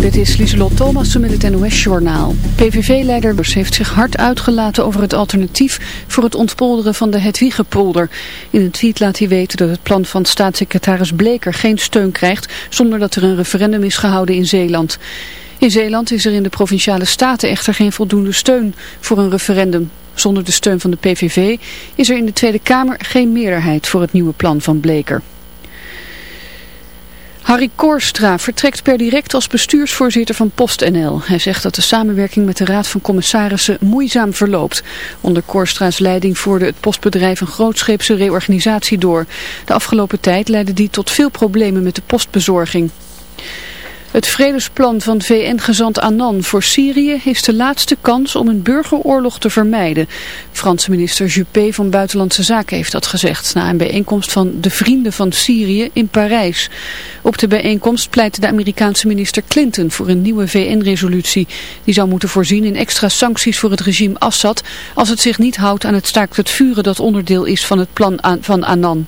Dit is Lieselot Thomassen met het NOS-journaal. PVV-leider Bus heeft zich hard uitgelaten over het alternatief voor het ontpolderen van de Hedwiegepolder. In een tweet laat hij weten dat het plan van staatssecretaris Bleker geen steun krijgt zonder dat er een referendum is gehouden in Zeeland. In Zeeland is er in de provinciale staten echter geen voldoende steun voor een referendum. Zonder de steun van de PVV is er in de Tweede Kamer geen meerderheid voor het nieuwe plan van Bleker. Harry Koorstra vertrekt per direct als bestuursvoorzitter van PostNL. Hij zegt dat de samenwerking met de Raad van Commissarissen moeizaam verloopt. Onder Koorstra's leiding voerde het postbedrijf een grootscheepse reorganisatie door. De afgelopen tijd leidde die tot veel problemen met de postbezorging. Het vredesplan van VN-gezant Annan voor Syrië is de laatste kans om een burgeroorlog te vermijden. Franse minister Juppé van Buitenlandse Zaken heeft dat gezegd na een bijeenkomst van de Vrienden van Syrië in Parijs. Op de bijeenkomst pleitte de Amerikaanse minister Clinton voor een nieuwe VN-resolutie. Die zou moeten voorzien in extra sancties voor het regime Assad als het zich niet houdt aan het staakt het vuren dat onderdeel is van het plan van Annan.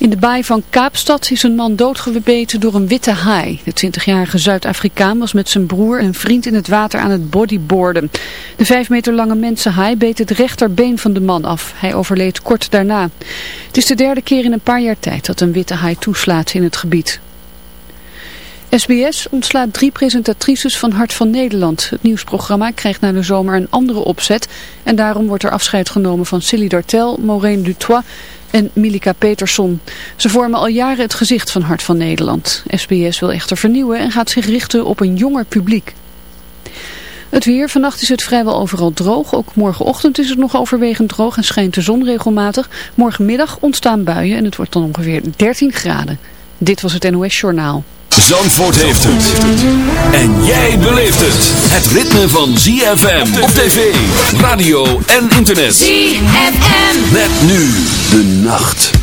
In de baai van Kaapstad is een man doodgebeten door een witte haai. De 20-jarige Zuid-Afrikaan was met zijn broer en vriend in het water aan het bodyboarden. De vijf meter lange mensenhaai beet het rechterbeen van de man af. Hij overleed kort daarna. Het is de derde keer in een paar jaar tijd dat een witte haai toeslaat in het gebied. SBS ontslaat drie presentatrices van Hart van Nederland. Het nieuwsprogramma krijgt na de zomer een andere opzet en daarom wordt er afscheid genomen van Silly Dartel, Maureen Dutois en Milika Peterson. Ze vormen al jaren het gezicht van Hart van Nederland. SBS wil echter vernieuwen en gaat zich richten op een jonger publiek. Het weer, vannacht is het vrijwel overal droog. Ook morgenochtend is het nog overwegend droog en schijnt de zon regelmatig. Morgenmiddag ontstaan buien en het wordt dan ongeveer 13 graden. Dit was het NOS Journaal. Zandvoort heeft het. En jij beleeft het. Het ritme van ZFM op tv, radio en internet. ZFM. Met nu de nacht.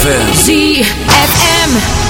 ZFM.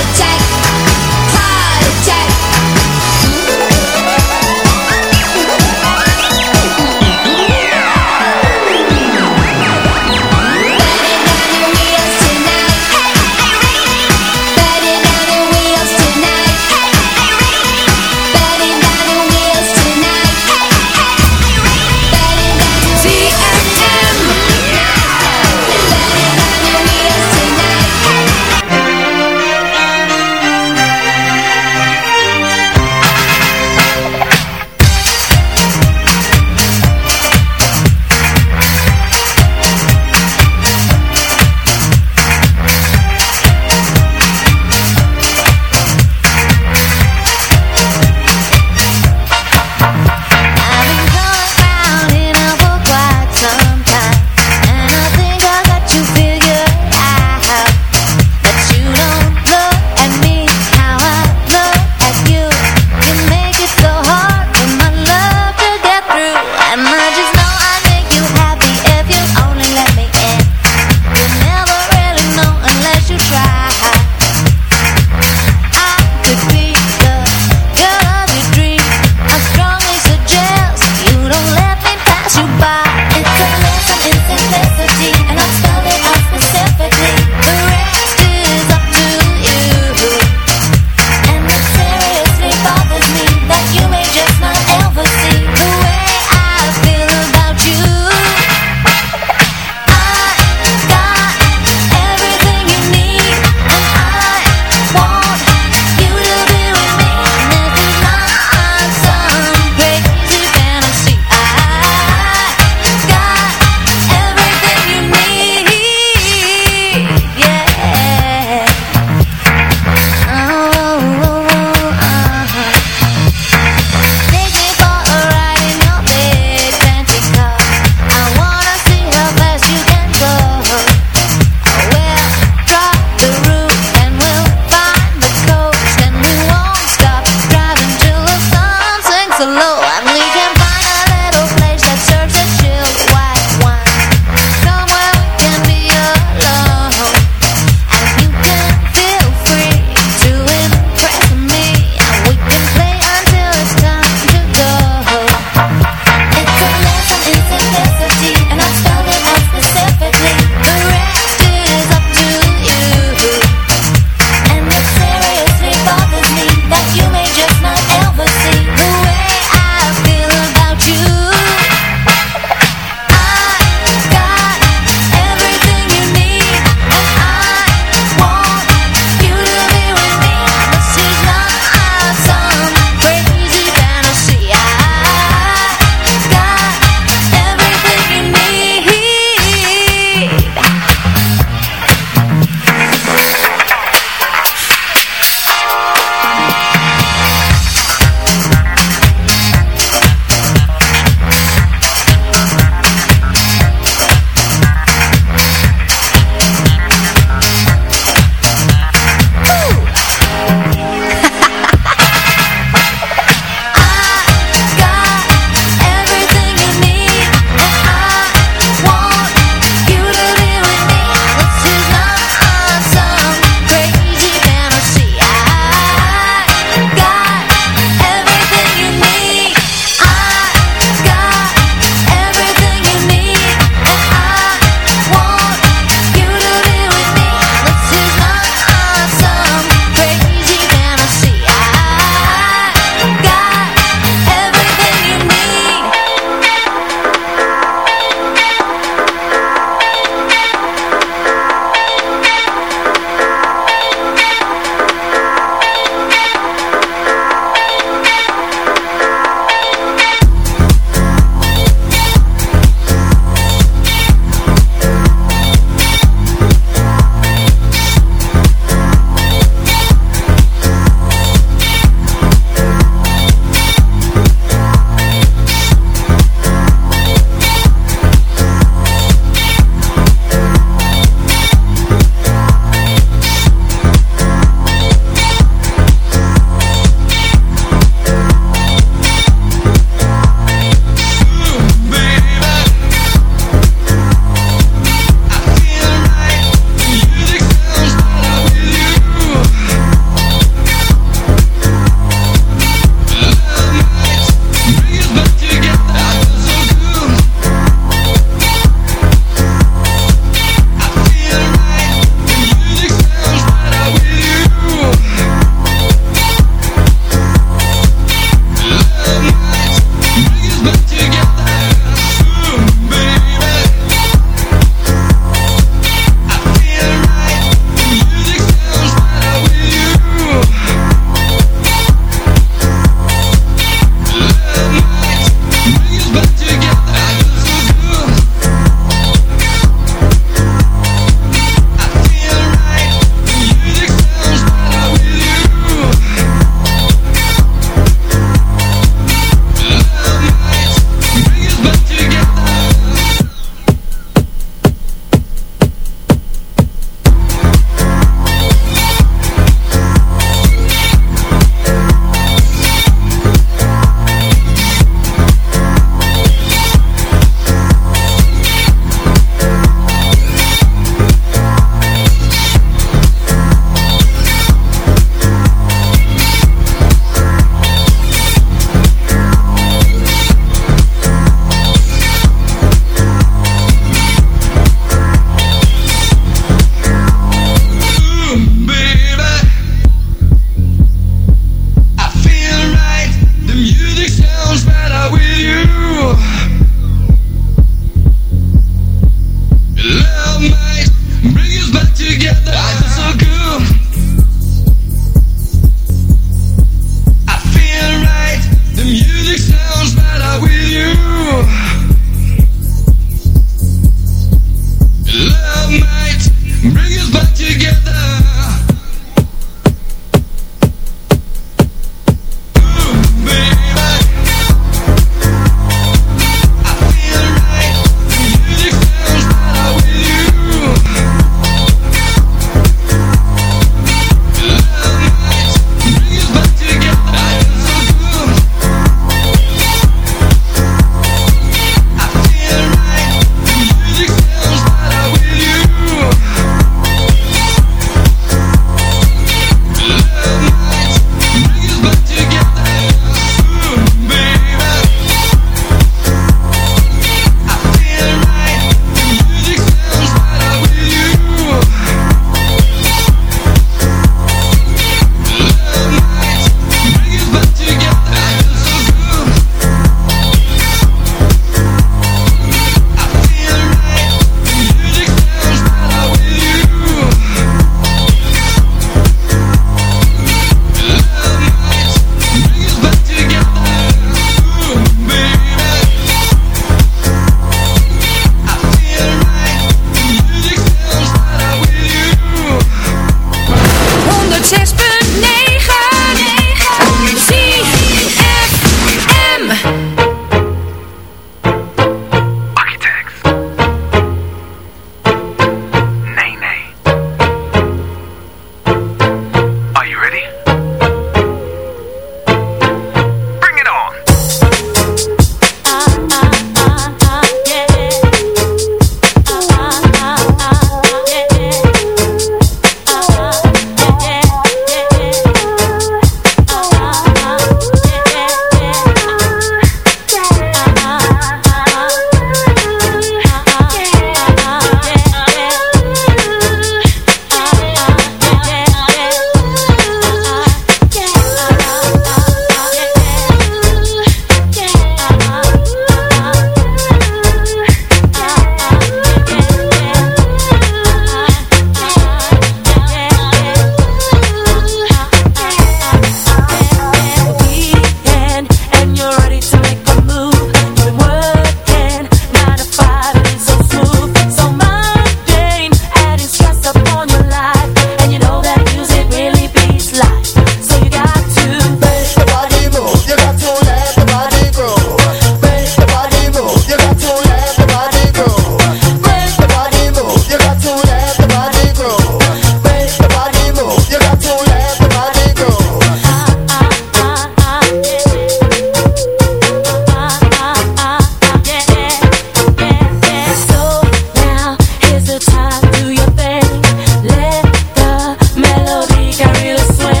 Uh, uh, uh,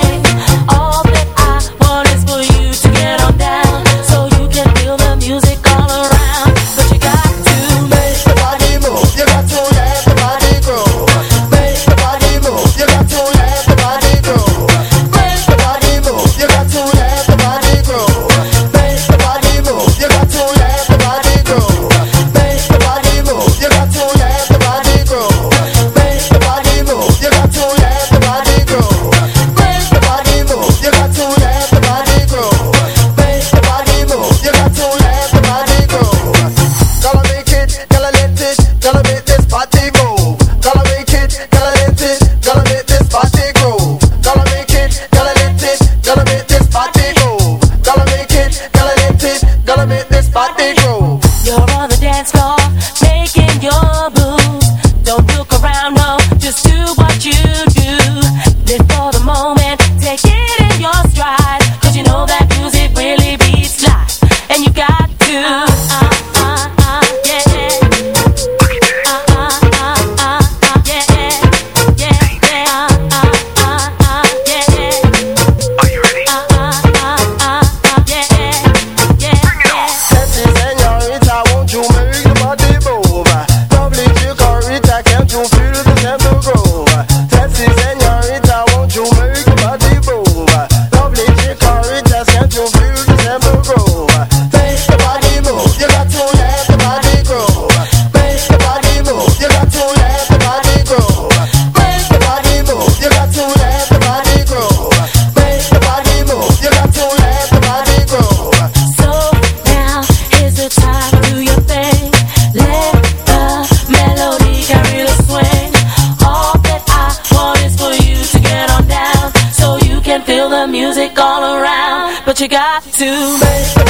you got to make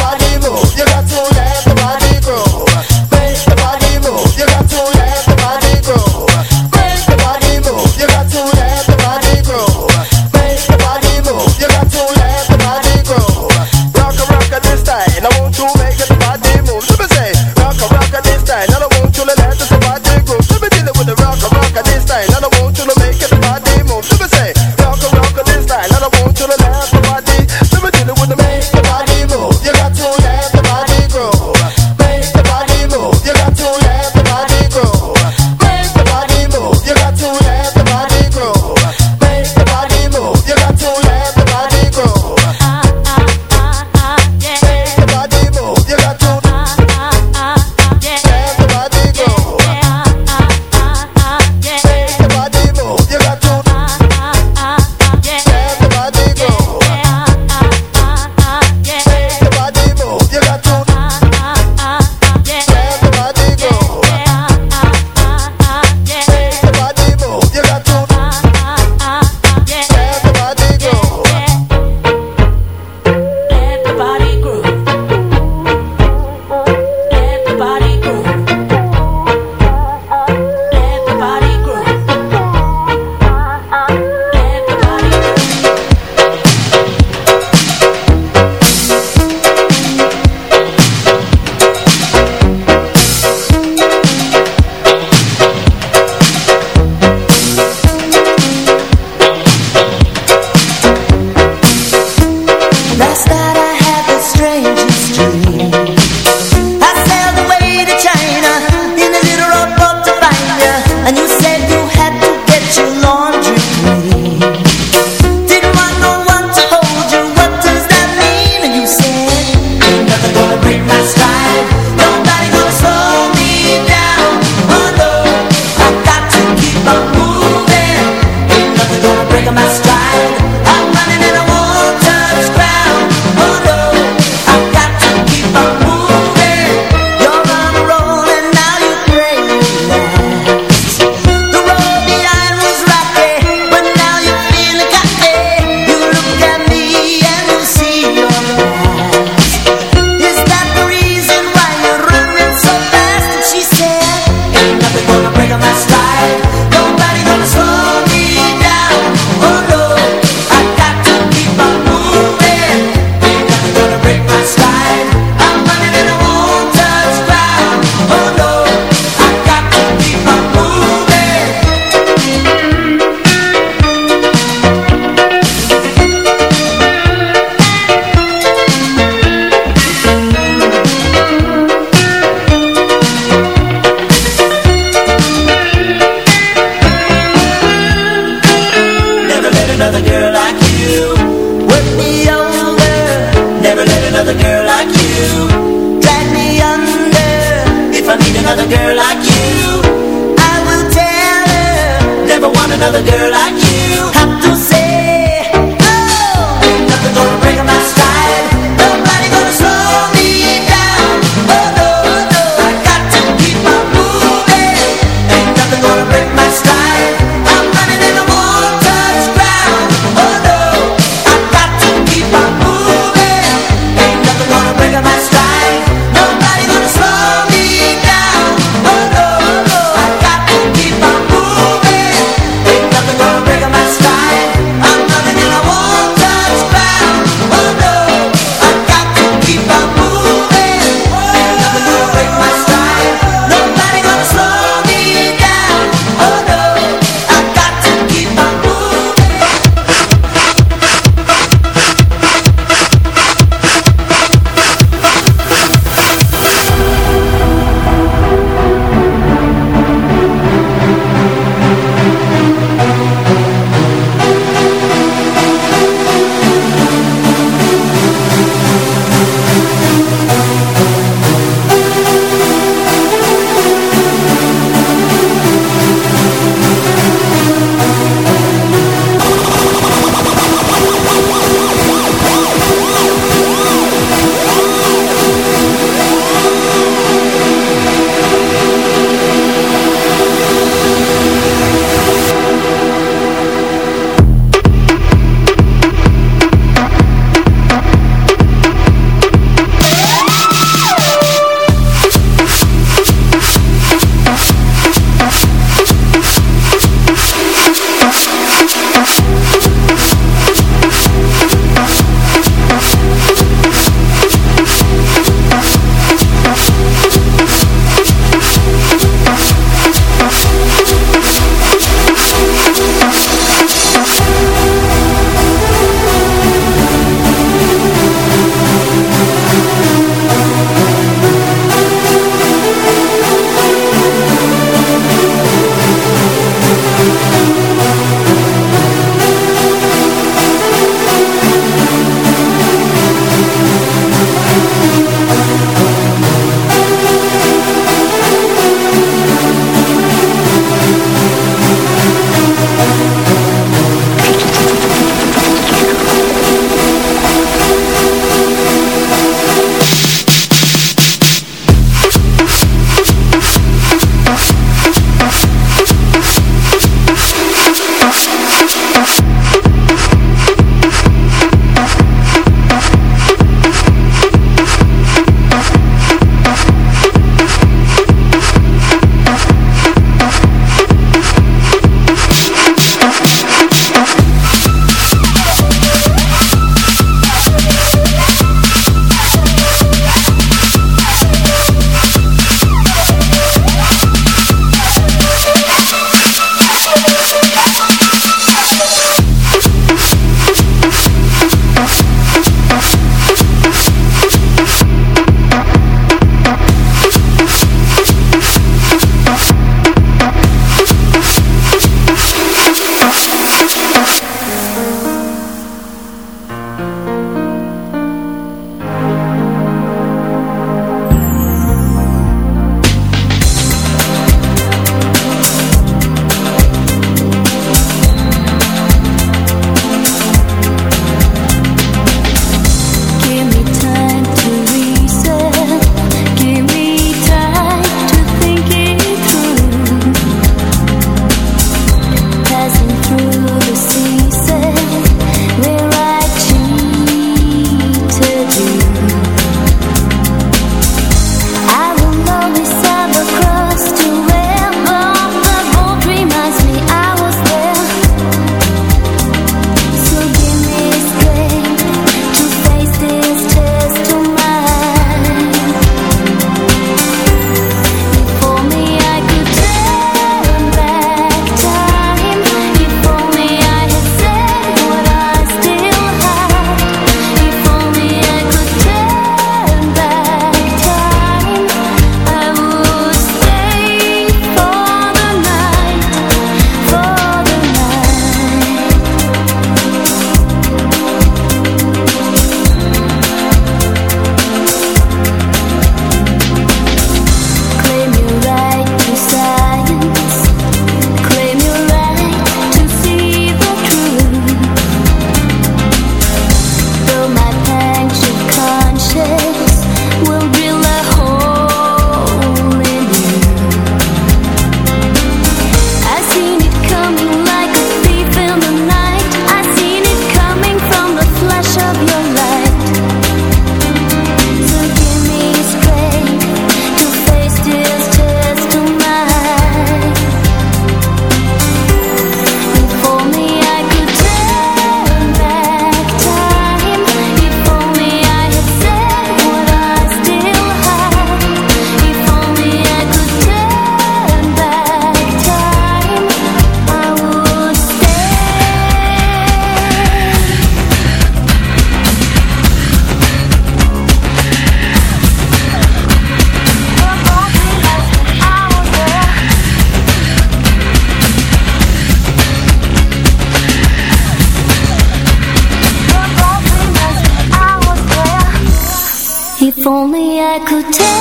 くて